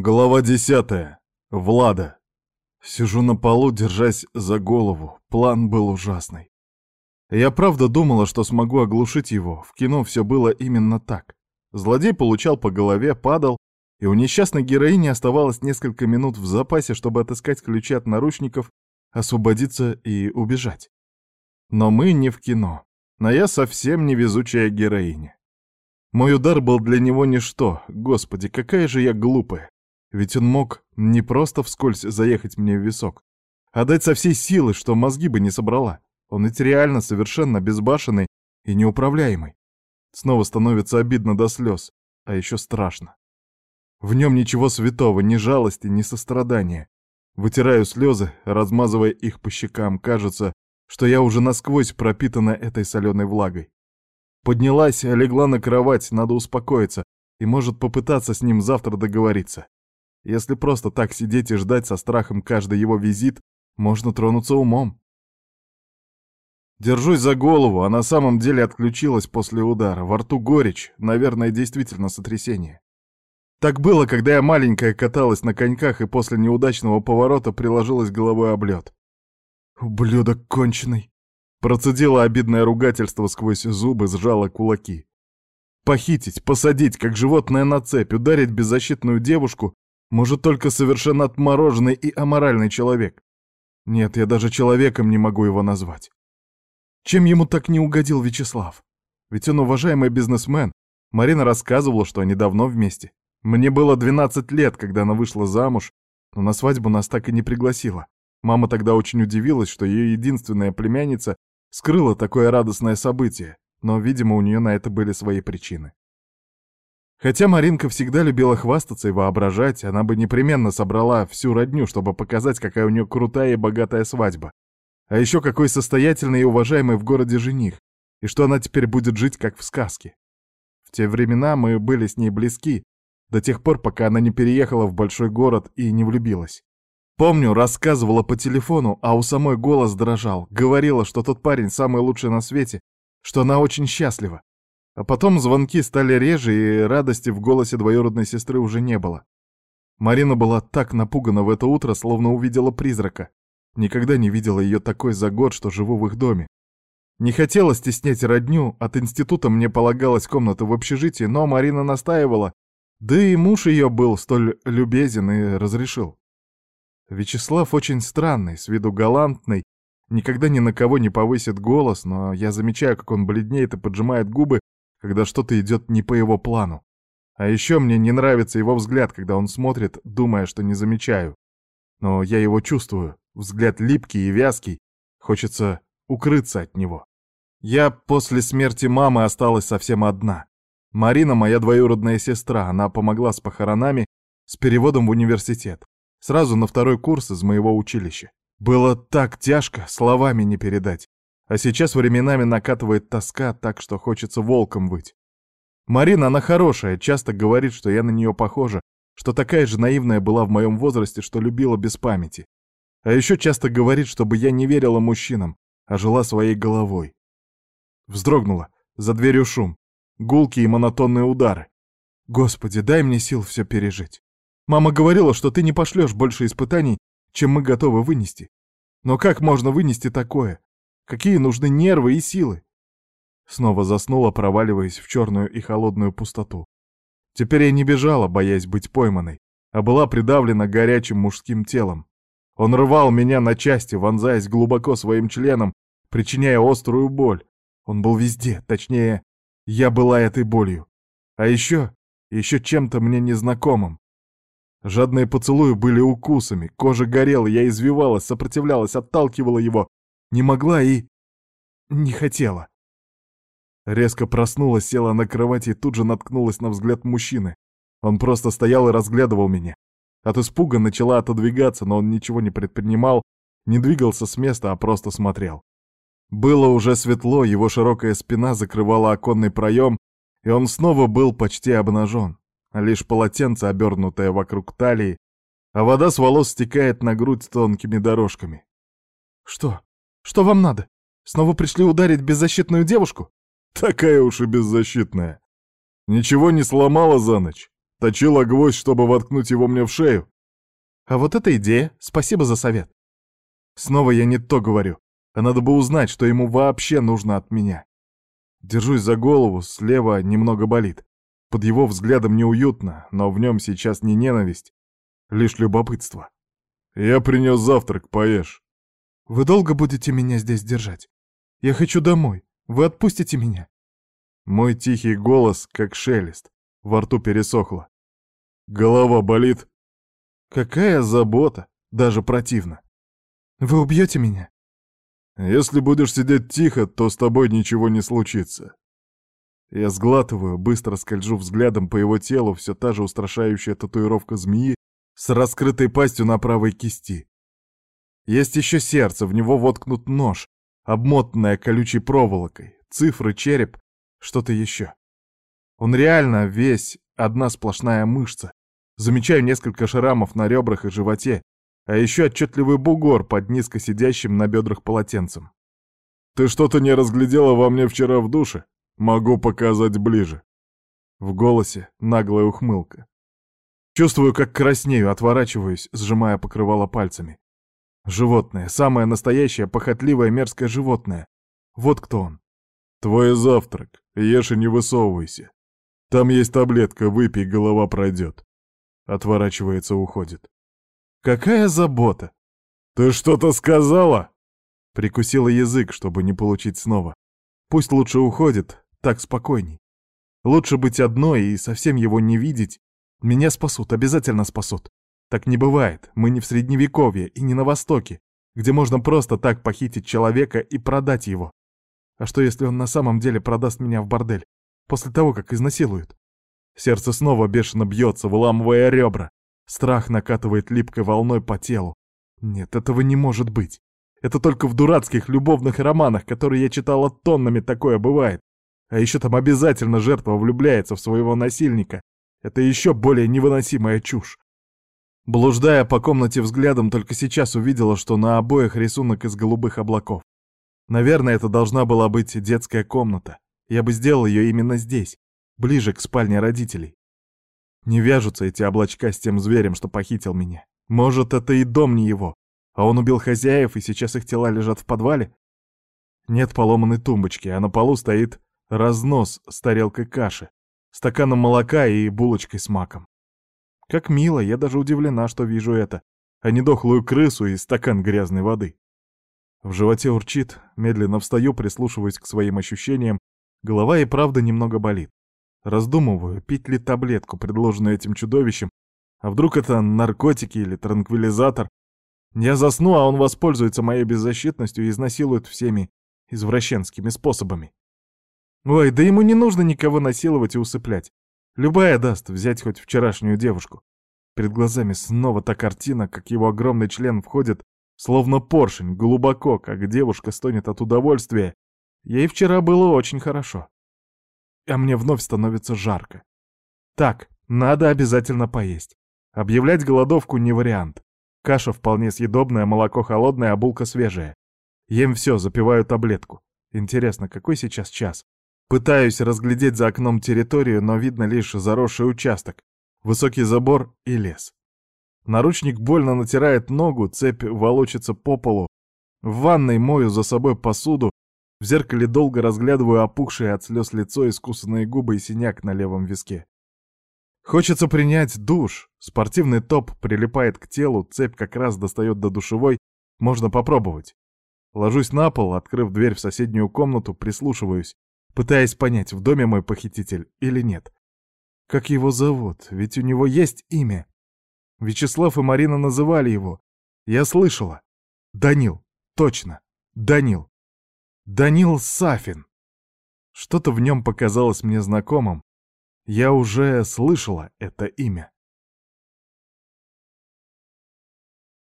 Глава десятая. Влада. Сижу на полу, держась за голову. План был ужасный. Я правда думала, что смогу оглушить его. В кино все было именно так. Злодей получал по голове, падал, и у несчастной героини оставалось несколько минут в запасе, чтобы отыскать ключи от наручников, освободиться и убежать. Но мы не в кино. Но я совсем не везучая героиня. Мой удар был для него ничто. Господи, какая же я глупая. Ведь он мог не просто вскользь заехать мне в висок, а дать со всей силы, что мозги бы не собрала. Он ведь реально совершенно безбашенный и неуправляемый. Снова становится обидно до слез, а еще страшно. В нем ничего святого, ни жалости, ни сострадания. Вытираю слезы, размазывая их по щекам. Кажется, что я уже насквозь пропитана этой соленой влагой. Поднялась, легла на кровать, надо успокоиться, и может попытаться с ним завтра договориться. Если просто так сидеть и ждать со страхом каждый его визит, можно тронуться умом. Держусь за голову, а на самом деле отключилась после удара. Во рту горечь, наверное, действительно сотрясение. Так было, когда я маленькая каталась на коньках и после неудачного поворота приложилась головой об лед. «Ублюдок конченый!» Процедила обидное ругательство сквозь зубы, сжала кулаки. Похитить, посадить, как животное на цепь, ударить беззащитную девушку может только совершенно отмороженный и аморальный человек. Нет, я даже человеком не могу его назвать. Чем ему так не угодил Вячеслав? Ведь он уважаемый бизнесмен. Марина рассказывала, что они давно вместе. Мне было 12 лет, когда она вышла замуж, но на свадьбу нас так и не пригласила. Мама тогда очень удивилась, что ее единственная племянница скрыла такое радостное событие, но, видимо, у нее на это были свои причины. Хотя Маринка всегда любила хвастаться и воображать, она бы непременно собрала всю родню, чтобы показать, какая у нее крутая и богатая свадьба. А еще какой состоятельный и уважаемый в городе жених, и что она теперь будет жить, как в сказке. В те времена мы были с ней близки, до тех пор, пока она не переехала в большой город и не влюбилась. Помню, рассказывала по телефону, а у самой голос дрожал, говорила, что тот парень самый лучший на свете, что она очень счастлива. А потом звонки стали реже, и радости в голосе двоюродной сестры уже не было. Марина была так напугана в это утро, словно увидела призрака. Никогда не видела ее такой за год, что живу в их доме. Не хотела стеснять родню, от института мне полагалась комната в общежитии, но Марина настаивала, да и муж ее был столь любезен и разрешил. Вячеслав очень странный, с виду галантный, никогда ни на кого не повысит голос, но я замечаю, как он бледнеет и поджимает губы, когда что-то идет не по его плану. А еще мне не нравится его взгляд, когда он смотрит, думая, что не замечаю. Но я его чувствую, взгляд липкий и вязкий, хочется укрыться от него. Я после смерти мамы осталась совсем одна. Марина моя двоюродная сестра, она помогла с похоронами, с переводом в университет. Сразу на второй курс из моего училища. Было так тяжко, словами не передать. А сейчас временами накатывает тоска так, что хочется волком быть. Марина, она хорошая, часто говорит, что я на нее похожа, что такая же наивная была в моем возрасте, что любила без памяти. А еще часто говорит, чтобы я не верила мужчинам, а жила своей головой. Вздрогнула. За дверью шум. Гулкие и монотонные удары. Господи, дай мне сил все пережить. Мама говорила, что ты не пошлешь больше испытаний, чем мы готовы вынести. Но как можно вынести такое? Какие нужны нервы и силы? Снова заснула, проваливаясь в черную и холодную пустоту. Теперь я не бежала, боясь быть пойманной, а была придавлена горячим мужским телом. Он рвал меня на части, вонзаясь глубоко своим членом, причиняя острую боль. Он был везде, точнее, я была этой болью. А еще, еще чем-то мне незнакомым. Жадные поцелуи были укусами, кожа горела, я извивалась, сопротивлялась, отталкивала его, не могла и... не хотела. Резко проснулась, села на кровати и тут же наткнулась на взгляд мужчины. Он просто стоял и разглядывал меня. От испуга начала отодвигаться, но он ничего не предпринимал, не двигался с места, а просто смотрел. Было уже светло, его широкая спина закрывала оконный проем, и он снова был почти обнажен. Лишь полотенце, обернутое вокруг талии, а вода с волос стекает на грудь тонкими дорожками. «Что?» Что вам надо? Снова пришли ударить беззащитную девушку? Такая уж и беззащитная. Ничего не сломала за ночь. Точила гвоздь, чтобы воткнуть его мне в шею. А вот эта идея, спасибо за совет. Снова я не то говорю, а надо бы узнать, что ему вообще нужно от меня. Держусь за голову, слева немного болит. Под его взглядом неуютно, но в нем сейчас не ненависть, лишь любопытство. «Я принес завтрак, поешь». «Вы долго будете меня здесь держать? Я хочу домой. Вы отпустите меня?» Мой тихий голос, как шелест, во рту пересохло. «Голова болит?» «Какая забота! Даже противно!» «Вы убьете меня?» «Если будешь сидеть тихо, то с тобой ничего не случится. Я сглатываю, быстро скольжу взглядом по его телу, все та же устрашающая татуировка змеи с раскрытой пастью на правой кисти. Есть еще сердце, в него воткнут нож, обмотанное колючей проволокой, цифры, череп, что-то еще. Он реально весь одна сплошная мышца. Замечаю несколько шрамов на ребрах и животе, а еще отчетливый бугор под низко сидящим на бедрах полотенцем. «Ты что-то не разглядела во мне вчера в душе?» Могу показать ближе. В голосе наглая ухмылка. Чувствую, как краснею, отворачиваюсь, сжимая покрывало пальцами. Животное, самое настоящее, похотливое, мерзкое животное. Вот кто он. Твой завтрак. Ешь и не высовывайся. Там есть таблетка, выпей, голова пройдет. Отворачивается, уходит. Какая забота! Ты что-то сказала? Прикусила язык, чтобы не получить снова. Пусть лучше уходит, так спокойней. Лучше быть одной и совсем его не видеть. Меня спасут, обязательно спасут. Так не бывает, мы не в Средневековье и не на Востоке, где можно просто так похитить человека и продать его. А что, если он на самом деле продаст меня в бордель, после того, как изнасилует? Сердце снова бешено бьется, выламывая ребра. Страх накатывает липкой волной по телу. Нет, этого не может быть. Это только в дурацких любовных романах, которые я читала тоннами, такое бывает. А еще там обязательно жертва влюбляется в своего насильника. Это еще более невыносимая чушь. Блуждая по комнате взглядом, только сейчас увидела, что на обоях рисунок из голубых облаков. Наверное, это должна была быть детская комната. Я бы сделал ее именно здесь, ближе к спальне родителей. Не вяжутся эти облачка с тем зверем, что похитил меня. Может, это и дом не его, а он убил хозяев, и сейчас их тела лежат в подвале? Нет поломанной тумбочки, а на полу стоит Разнос с тарелкой каши, стаканом молока и булочкой с маком. Как мило, я даже удивлена, что вижу это, а не дохлую крысу и стакан грязной воды. В животе урчит, медленно встаю, прислушиваясь к своим ощущениям, голова и правда немного болит. Раздумываю, пить ли таблетку, предложенную этим чудовищем, а вдруг это наркотики или транквилизатор. Я засну, а он воспользуется моей беззащитностью и изнасилует всеми извращенскими способами. Ой, да ему не нужно никого насиловать и усыплять. Любая даст взять хоть вчерашнюю девушку. Перед глазами снова та картина, как его огромный член входит, словно поршень, глубоко, как девушка стонет от удовольствия. Ей вчера было очень хорошо. А мне вновь становится жарко. Так, надо обязательно поесть. Объявлять голодовку не вариант. Каша вполне съедобная, молоко холодное, а булка свежая. Ем все, запиваю таблетку. Интересно, какой сейчас час? Пытаюсь разглядеть за окном территорию, но видно лишь заросший участок, высокий забор и лес. Наручник больно натирает ногу, цепь волочится по полу. В ванной мою за собой посуду, в зеркале долго разглядываю опухшие от слез лицо, искусанные губы и синяк на левом виске. Хочется принять душ. Спортивный топ прилипает к телу, цепь как раз достает до душевой. Можно попробовать. Ложусь на пол, открыв дверь в соседнюю комнату, прислушиваюсь пытаясь понять, в доме мой похититель или нет. Как его зовут? Ведь у него есть имя. Вячеслав и Марина называли его. Я слышала. Данил. Точно. Данил. Данил Сафин. Что-то в нем показалось мне знакомым. Я уже слышала это имя.